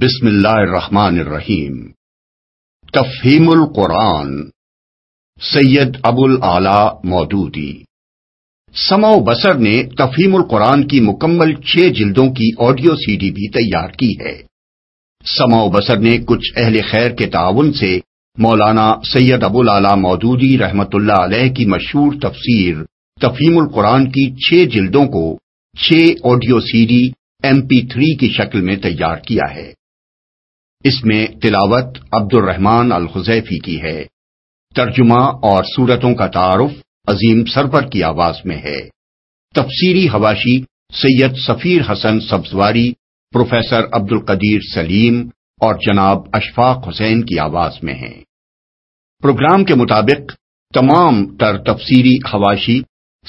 بسم اللہ الرحمن الرحیم۔ تفہیم القرآن۔ سید ابو العلی مودودی۔ سما و بسر نے تفہیم القرآن کی مکمل چھ جلدوں کی آڈیو سی ڈی بھی تیار کی ہے۔ سما و بسر نے کچھ اہل خیر کے تعاون سے مولانا سید ابو العلی مودودی رحمت اللہ علیہ کی مشہور تفسیر تفہیم القرآن کی چھ جلدوں کو چھ audio C D M P three کی شکل میں تیار کیا ہے۔ اس میں تلاوت عبد الرحمان الخزیفی کی ہے۔ ترجمہ اور صورتوں کا تعارف عظیم سرور کی آواز میں ہے۔ تفسیری حواشی سید سفیر حسن سبزواری، پروفیسر عبد القدیر سلیم اور جناب اشفاق حسین کی آواز میں ہیں۔ پروگرام کے مطابق تمام تر تفسیری حواشی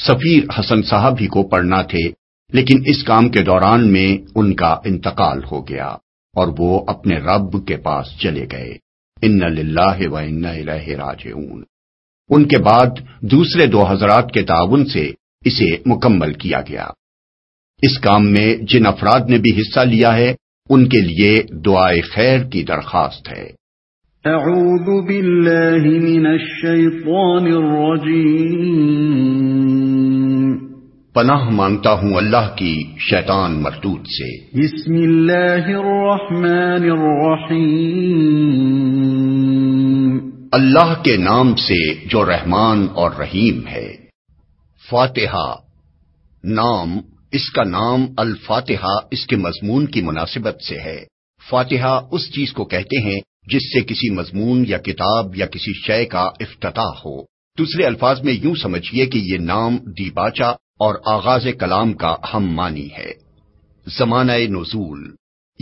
سفیر حسن صاحب ہی کو پڑھنا تھے، لیکن اس کام کے دوران میں ان کا انتقال ہو گیا۔ اور وہ اپنے رب کے پاس چلے گئے۔ ان للہ و ان راجعون۔ ان کے بعد دوسرے دو حضرات کے تعاون سے اسے مکمل کیا گیا۔ اس کام میں جن افراد نے بھی حصہ لیا ہے، ان کے لیے دعائے خیر کی درخواست ہے۔ اعوذ باللہ من الشیطان الرجیم پناہ مانگتا ہوں اللہ کی شیطان مردود سے۔ بسم اللہ الرحمن الرحیم۔ اللہ کے نام سے جو رحمان اور رحیم ہے۔ فاتحہ۔ نام اس کا نام الفاتحہ اس کے مضمون کی مناسبت سے ہے۔ فاتحہ اس چیز کو کہتے ہیں جس سے کسی مضمون یا کتاب یا کسی شے کا افتتاح ہو۔ دوسرے الفاظ میں یوں سمجھیے کہ یہ نام دیباچا اور آغاز کلام کا ہم مانی ہے۔ زمانہ نزول۔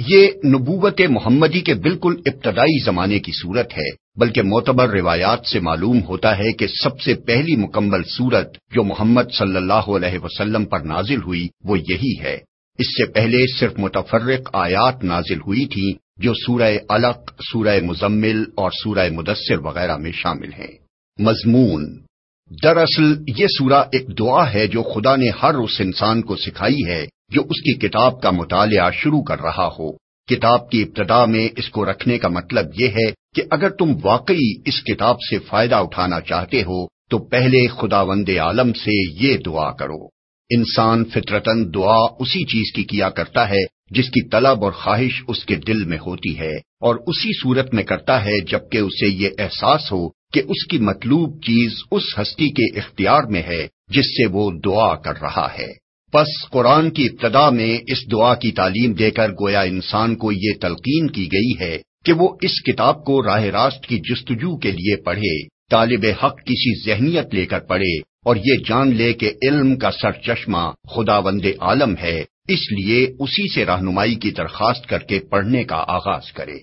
یہ نبوت محمدی کے بالکل ابتدائی زمانے کی صورت ہے، بلکہ معتبر روایات سے معلوم ہوتا ہے کہ سب سے پہلی مکمل صورت جو محمد صلی اللہ علیہ وسلم پر نازل ہوئی، وہ یہی ہے۔ اس سے پہلے صرف متفرق آیات نازل ہوئی تھیں، جو سورہ علق، سورہ مزمل اور سورہ مدثر وغیرہ میں شامل ہیں۔ مضمون۔ دراصل یہ سورہ ایک دعا ہے جو خدا نے ہر اس انسان کو سکھائی ہے، جو اس کی کتاب کا مطالعہ شروع کر رہا ہو۔ کتاب کی ابتدا میں اس کو رکھنے کا مطلب یہ ہے کہ اگر تم واقعی اس کتاب سے فائدہ اٹھانا چاہتے ہو، تو پہلے خدا وند عالم سے یہ دعا کرو۔ انسان فطرتن دعا اسی چیز کی کیا کرتا ہے جس کی طلب اور خواہش اس کے دل میں ہوتی ہے، اور اسی صورت میں کرتا ہے جبکہ اسے یہ احساس ہو کہ اس کی مطلوب چیز اس ہستی کے اختیار میں ہے جس سے وہ دعا کر رہا ہے۔ پس قرآن کی ابتدا میں اس دعا کی تعلیم دے کر گویا انسان کو یہ تلقین کی گئی ہے کہ وہ اس کتاب کو راہ راست کی جستجو کے لیے پڑھے، طالب حق کسی ذہنیت لے کر پڑھے اور یہ جان لے کہ علم کا سر چشمہ خدا وند عالم ہے، اس لیے اسی سے رہنمائی کی درخواست کر کے پڑھنے کا آغاز کرے۔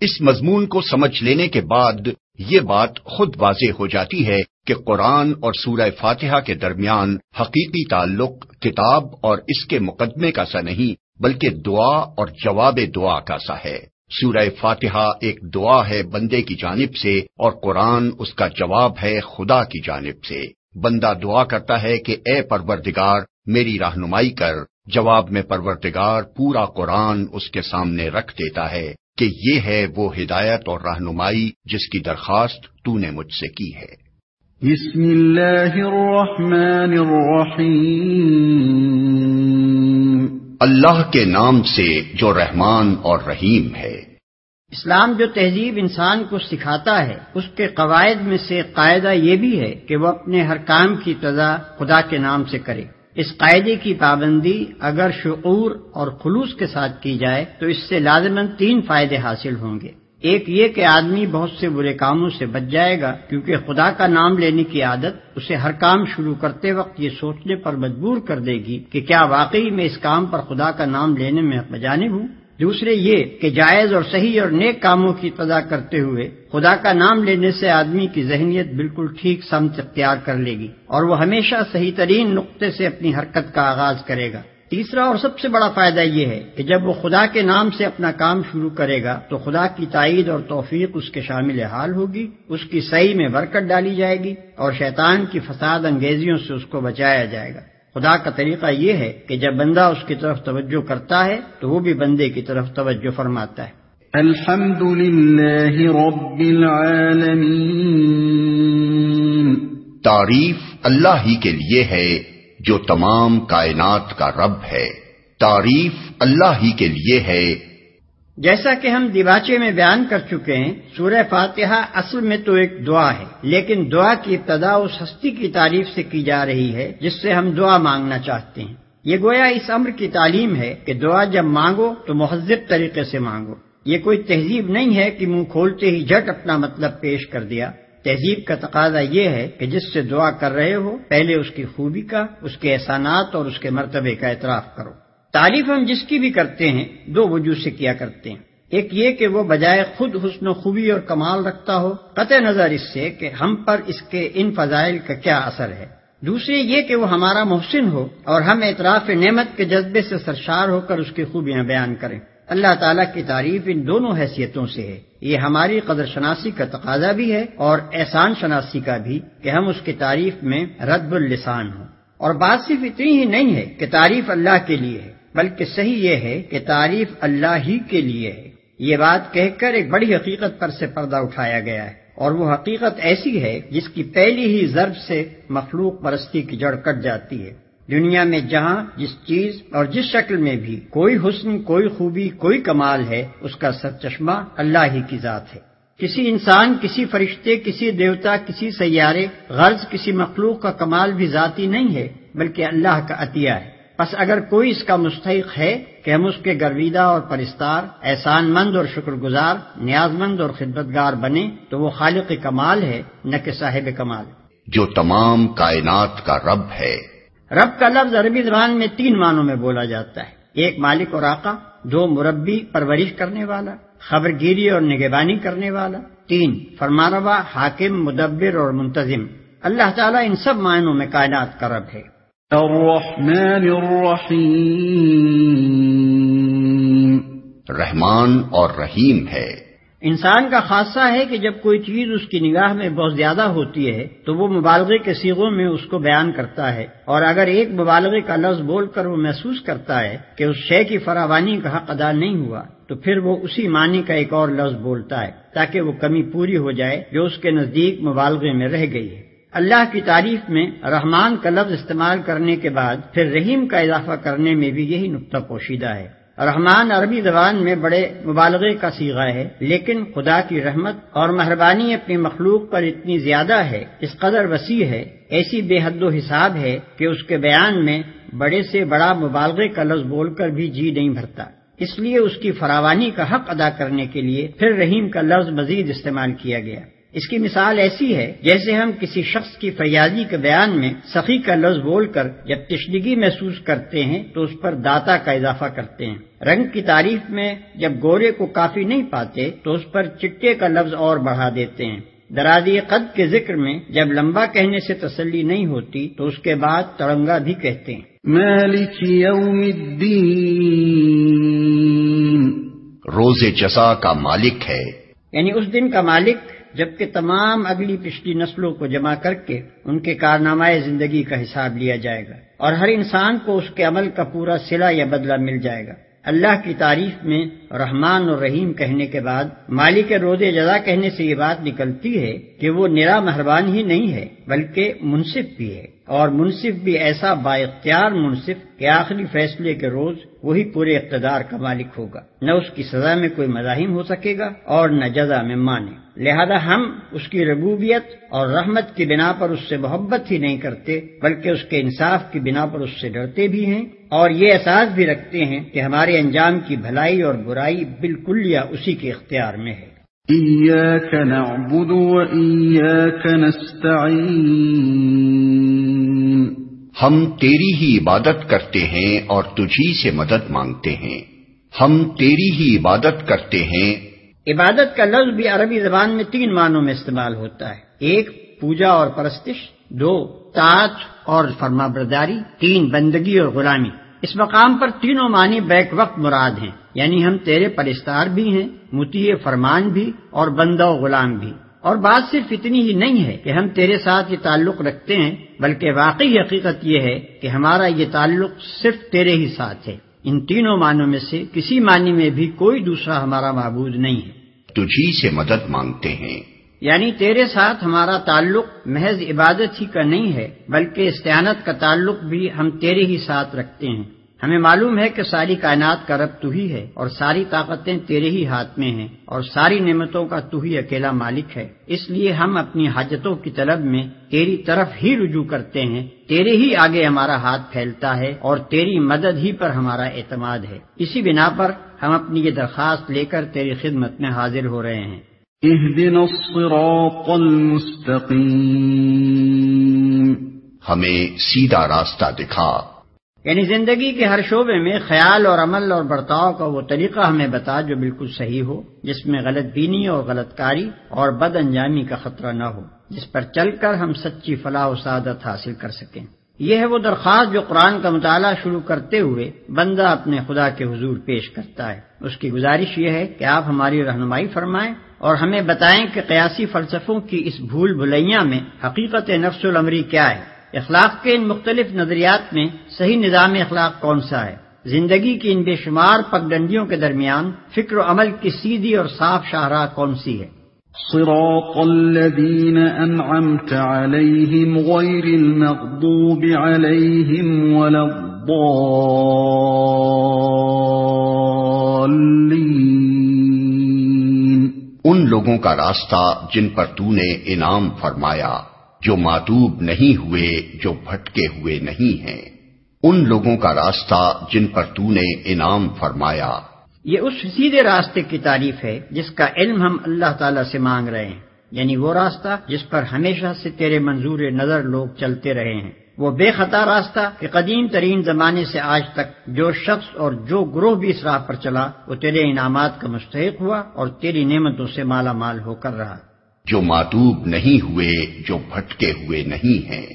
اس مضمون کو سمجھ لینے کے بعد یہ بات خود واضح ہو جاتی ہے کہ قرآن اور سورہ فاتحہ کے درمیان حقیقی تعلق کتاب اور اس کے مقدمے کا سا نہیں، بلکہ دعا اور جواب دعا کا سا ہے۔ سورہ فاتحہ ایک دعا ہے بندے کی جانب سے اور قرآن اس کا جواب ہے خدا کی جانب سے۔ بندہ دعا کرتا ہے کہ اے پروردگار، میری رہنمائی کر۔ جواب میں پروردگار پورا قرآن اس کے سامنے رکھ دیتا ہے۔ کہ یہ ہے وہ ہدایت اور رہنمائی جس کی درخواست تو نے مجھ سے کی ہے۔ بسم اللہ الرحمن الرحیم۔ اللہ کے نام سے جو رحمان اور رحیم ہے۔ اسلام جو تہذیب انسان کو سکھاتا ہے اس کے قواعد میں سے قاعدہ یہ بھی ہے کہ وہ اپنے ہر کام کی تضا خدا کے نام سے کرے۔ اس قاعدے کی پابندی اگر شعور اور خلوص کے ساتھ کی جائے تو اس سے لازمن تین فائدے حاصل ہوں گے۔ ایک یہ کہ آدمی بہت سے برے کاموں سے بچ جائے گا کیونکہ خدا کا نام لینے کی عادت اسے ہر کام شروع کرتے وقت یہ سوچنے پر مجبور کر دے گی کہ کیا واقعی میں اس کام پر خدا کا نام لینے میں بجانب ہوں؟ دوسرے یہ کہ جائز اور صحیح اور نیک کاموں کی تدا کرتے ہوئے خدا کا نام لینے سے آدمی کی ذہنیت بالکل ٹھیک سمت اختیار کر لے گی اور وہ ہمیشہ صحیح ترین نقطے سے اپنی حرکت کا آغاز کرے گا۔ تیسرا اور سب سے بڑا فائدہ یہ ہے کہ جب وہ خدا کے نام سے اپنا کام شروع کرے گا تو خدا کی تائید اور توفیق اس کے شامل حال ہوگی، اس کی صحیح میں برکت ڈالی جائے گی اور شیطان کی فساد انگیزیوں سے اس کو بچایا جائے گا۔ خدا کا طریقہ یہ ہے کہ جب بندہ اس کی طرف توجہ کرتا ہے تو وہ بھی بندے کی طرف توجہ فرماتا ہے۔ الحمد للہ رب العالمین۔ تعریف اللہ ہی کے لیے ہے جو تمام کائنات کا رب ہے۔ تعریف اللہ ہی کے لیے ہے جیسا کہ ہم دیواچے میں بیان کر چکے ہیں، سورہ فاتحہ اصل میں تو ایک دعا ہے، لیکن دعا کی ابتدا اس ہستی کی تعریف سے کی جا رہی ہے، جس سے ہم دعا مانگنا چاہتے ہیں۔ یہ گویا اس امر کی تعلیم ہے کہ دعا جب مانگو تو مہذب طریقے سے مانگو۔ یہ کوئی تہذیب نہیں ہے کہ منہ کھولتے ہی جھٹ اپنا مطلب پیش کر دیا۔ تہذیب کا تقاضا یہ ہے کہ جس سے دعا کر رہے ہو، پہلے اس کی خوبی کا، اس کے احسانات اور اس کے مرتبے کا اعتراف کرو۔ تعریف ہم جس کی بھی کرتے ہیں، دو وجوہ سے کیا کرتے ہیں۔ ایک یہ کہ وہ بجائے خود حسن و خوبی اور کمال رکھتا ہو، قطع نظر اس سے کہ ہم پر اس کے ان فضائل کا کیا اثر ہے۔ دوسری یہ کہ وہ ہمارا محسن ہو اور ہم اعتراف نعمت کے جذبے سے سرشار ہو کر اس کی خوبیاں بیان کریں۔ اللہ تعالیٰ کی تعریف ان دونوں حیثیتوں سے ہے۔ یہ ہماری قدر شناسی کا تقاضا بھی ہے اور احسان شناسی کا بھی کہ ہم اس کی تعریف میں رد السان ہوں۔ اور بات صرف اتنی ہی نہیں ہے کہ تعریف اللہ کے لیے ہے۔ بلکہ صحیح یہ ہے کہ تعریف اللہ ہی کے لیے ہے۔ یہ بات کہہ کر ایک بڑی حقیقت پر سے پردہ اٹھایا گیا ہے۔ اور وہ حقیقت ایسی ہے جس کی پہلی ہی ضرب سے مخلوق پرستی کی جڑ کٹ جاتی ہے۔ دنیا میں جہاں جس چیز اور جس شکل میں بھی کوئی حسن، کوئی خوبی، کوئی کمال ہے، اس کا سر چشمہ اللہ ہی کی ذات ہے۔ کسی انسان، کسی فرشتے، کسی دیوتا، کسی سیارے، غرض، کسی مخلوق کا کمال بھی ذاتی نہیں ہے، بلکہ اللہ کا عطیہ ہے۔ بس اگر کوئی اس کا مستحق ہے کہ ہم اس کے گرویدہ اور پرستار احسان مند اور شکر گزار نیاز مند اور خدمتگار بنے تو وہ خالق کمال ہے نہ کہ صاحب کمال۔ جو تمام کائنات کا رب ہے۔ رب کا لفظ عربی زبان میں تین معنوں میں بولا جاتا ہے۔ ایک مالک اور آقا دو مربی پرورش کرنے والا خبر گیری اور نگہبانی کرنے والا تین فرمانوا حاکم مدبر اور منتظم۔ اللہ تعالیٰ ان سب معنوں میں کائنات کا رب ہے۔ الرحمن الرحیم رحمان اور رحیم ہے۔ انسان کا خاصہ ہے کہ جب کوئی چیز اس کی نگاہ میں بہت زیادہ ہوتی ہے تو وہ مبالغے کے سیغوں میں اس کو بیان کرتا ہے۔ اور اگر ایک مبالغے کا لفظ بول کر وہ محسوس کرتا ہے کہ اس شے کی فراوانی کا حق ادا نہیں ہوا تو پھر وہ اسی معنی کا ایک اور لفظ بولتا ہے تاکہ وہ کمی پوری ہو جائے جو اس کے نزدیک مبالغے میں رہ گئی ہے۔ اللہ کی تعریف میں رحمان کا لفظ استعمال کرنے کے بعد پھر رحیم کا اضافہ کرنے میں بھی یہی نقطہ پوشیدہ ہے۔ رحمان عربی زبان میں بڑے مبالغے کا سیغہ ہے، لیکن خدا کی رحمت اور مہربانی اپنی مخلوق پر اتنی زیادہ ہے، اس قدر وسیع ہے، ایسی بے حد و حساب ہے کہ اس کے بیان میں بڑے سے بڑا مبالغے کا لفظ بول کر بھی جی نہیں بھرتا۔ اس لیے اس کی فراوانی کا حق ادا کرنے کے لیے پھر رحیم کا لفظ مزید استعمال کیا گیا۔ اس کی مثال ایسی ہے جیسے ہم کسی شخص کی فیاضی کے بیان میں سخی کا لفظ بول کر جب تشنگی محسوس کرتے ہیں تو اس پر داتا کا اضافہ کرتے ہیں۔ رنگ کی تعریف میں جب گورے کو کافی نہیں پاتے تو اس پر چٹے کا لفظ اور بڑھا دیتے ہیں۔ درازی قد کے ذکر میں جب لمبا کہنے سے تسلی نہیں ہوتی تو اس کے بعد تڑنگا بھی کہتے ہیں۔ مالک یوم الدین۔ روز جزا کا مالک ہے۔ یعنی اس دن کا مالک جبکہ تمام اگلی پچھلی نسلوں کو جمع کر کے ان کے کارنامہ زندگی کا حساب لیا جائے گا اور ہر انسان کو اس کے عمل کا پورا سلا یا بدلہ مل جائے گا۔ اللہ کی تعریف میں رحمان اور رحیم کہنے کے بعد، مالک روز جزا کہنے سے یہ بات نکلتی ہے کہ وہ نرا مہربان ہی نہیں ہے، بلکہ منصف بھی ہے۔ اور منصف بھی ایسا با اختیار منصف کہ آخری فیصلے کے روز وہی پورے اقتدار کا مالک ہوگا۔ نہ اس کی سزا میں کوئی مزاحم ہو سکے گا اور نہ جزا میں مانے۔ لہذا ہم اس کی ربوبیت اور رحمت کی بنا پر اس سے محبت ہی نہیں کرتے، بلکہ اس کے انصاف کی بنا پر اس سے ڈرتے بھی ہیں۔ اور یہ احساس بھی رکھتے ہیں کہ ہمارے انجام کی بھلائی اور برائی بالکل یا اسی کے اختیار میں ہے۔ نعبد وإياك نستعين۔ ہم تیری ہی عبادت کرتے ہیں اور تجھی سے مدد مانگتے ہیں۔ ہم تیری ہی عبادت کرتے ہیں۔ عبادت کا لفظ بھی عربی زبان میں تین معنوں میں استعمال ہوتا ہے۔ ایک، پوجا اور پرستش۔ دو تاج اور فرما برداری تین، بندگی اور غلامی۔ اس مقام پر تینوں معنی بیک وقت مراد ہیں۔ یعنی ہم تیرے پرستار بھی ہیں، متی فرمان بھی اور بندہ و غلام بھی۔ اور بات صرف اتنی ہی نہیں ہے کہ ہم تیرے ساتھ یہ تعلق رکھتے ہیں بلکہ واقعی حقیقت یہ ہے کہ ہمارا یہ تعلق صرف تیرے ہی ساتھ ہے۔ ان تینوں معنوں میں سے کسی معنی میں بھی کوئی دوسرا ہمارا معبود نہیں ہے۔ تجھی سے مدد مانگتے ہیں۔ یعنی تیرے ساتھ ہمارا تعلق محض عبادت ہی کا نہیں ہے بلکہ استعانت کا تعلق بھی ہم تیرے ہی ساتھ رکھتے ہیں۔ ہمیں معلوم ہے کہ ساری کائنات کا رب تو ہی ہے اور ساری طاقتیں تیرے ہی ہاتھ میں ہیں اور ساری نعمتوں کا تو ہی اکیلا مالک ہے۔ اس لیے ہم اپنی حاجتوں کی طلب میں تیری طرف ہی رجوع کرتے ہیں۔ تیرے ہی آگے ہمارا ہاتھ پھیلتا ہے اور تیری مدد ہی پر ہمارا اعتماد ہے۔ اسی بنا پر ہم اپنی یہ درخواست لے کر تیری خدمت میں حاضر ہو رہے ہیں۔ اهدنا الصراط المستقيم ہمیں سیدھا راستہ دکھا۔ یعنی زندگی کے ہر شعبے میں خیال اور عمل اور برتاؤ کا وہ طریقہ ہمیں بتا جو بالکل صحیح ہو، جس میں غلط بینی اور غلط کاری اور بد انجامی کا خطرہ نہ ہو، جس پر چل کر ہم سچی فلاح و سعادت حاصل کر سکیں۔ یہ ہے وہ درخواست جو قرآن کا مطالعہ شروع کرتے ہوئے بندہ اپنے خدا کے حضور پیش کرتا ہے۔ اس کی گزارش یہ ہے کہ آپ ہماری رہنمائی فرمائیں اور ہمیں بتائیں کہ قیاسی فلسفوں کی اس بھول بھلیاں میں حقیقت نفس العمری کیا ہے۔ اخلاق کے ان مختلف نظریات میں صحیح نظام اخلاق کون سا ہے؟ زندگی کی ان بے شمار پگڈنڈیوں کے درمیان فکر و عمل کی سیدھی اور صاف شاہراہ کون سی ہے؟ صراط الذين أنعمت عليهم غير المغضوب عليهم ولا الضالين ان لوگوں کا راستہ جن پر تو نے انعام فرمایا جو ماتوب نہیں ہوئے، جو بھٹکے ہوئے نہیں ہیں۔ ان لوگوں کا راستہ جن پر تو نے انعام فرمایا۔ یہ اس سیدھے راستے کی تعریف ہے جس کا علم ہم اللہ تعالیٰ سے مانگ رہے ہیں۔ یعنی وہ راستہ جس پر ہمیشہ سے تیرے منظور نظر لوگ چلتے رہے ہیں۔ وہ بے خطا راستہ کہ قدیم ترین زمانے سے آج تک جو شخص اور جو گروہ بھی اس راہ پر چلا، وہ تیرے انعامات کا مستحق ہوا اور تیری نعمتوں سے مالا مال ہو کر رہا۔ جو ماتوب نہیں ہوئے، جو بھٹکے ہوئے نہیں ہیں۔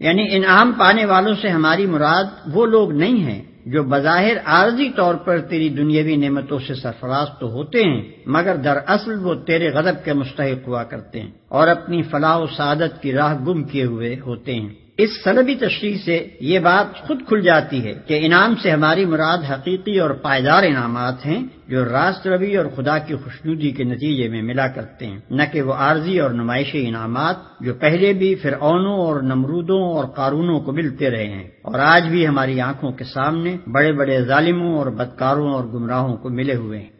یعنی انعام پانے والوں سے ہماری مراد وہ لوگ نہیں ہیں جو بظاہر عارضی طور پر تیری دنیاوی نعمتوں سے سرفراز تو ہوتے ہیں، مگر دراصل وہ تیرے غضب کے مستحق ہوا کرتے ہیں اور اپنی فلاح و سعادت کی راہ گم کیے ہوئے ہوتے ہیں۔ اس سلبی تشریح سے یہ بات خود کھل جاتی ہے کہ انعام سے ہماری مراد حقیقی اور پائیدار انعامات ہیں جو راست روی اور خدا کی خوشنودی کے نتیجے میں ملا کرتے ہیں۔ نہ کہ وہ عارضی اور نمائشی انعامات جو پہلے بھی فرعونوں اور نمرودوں اور قارونوں کو ملتے رہے ہیں اور آج بھی ہماری آنکھوں کے سامنے بڑے بڑے ظالموں اور بدکاروں اور گمراہوں کو ملے ہوئے ہیں۔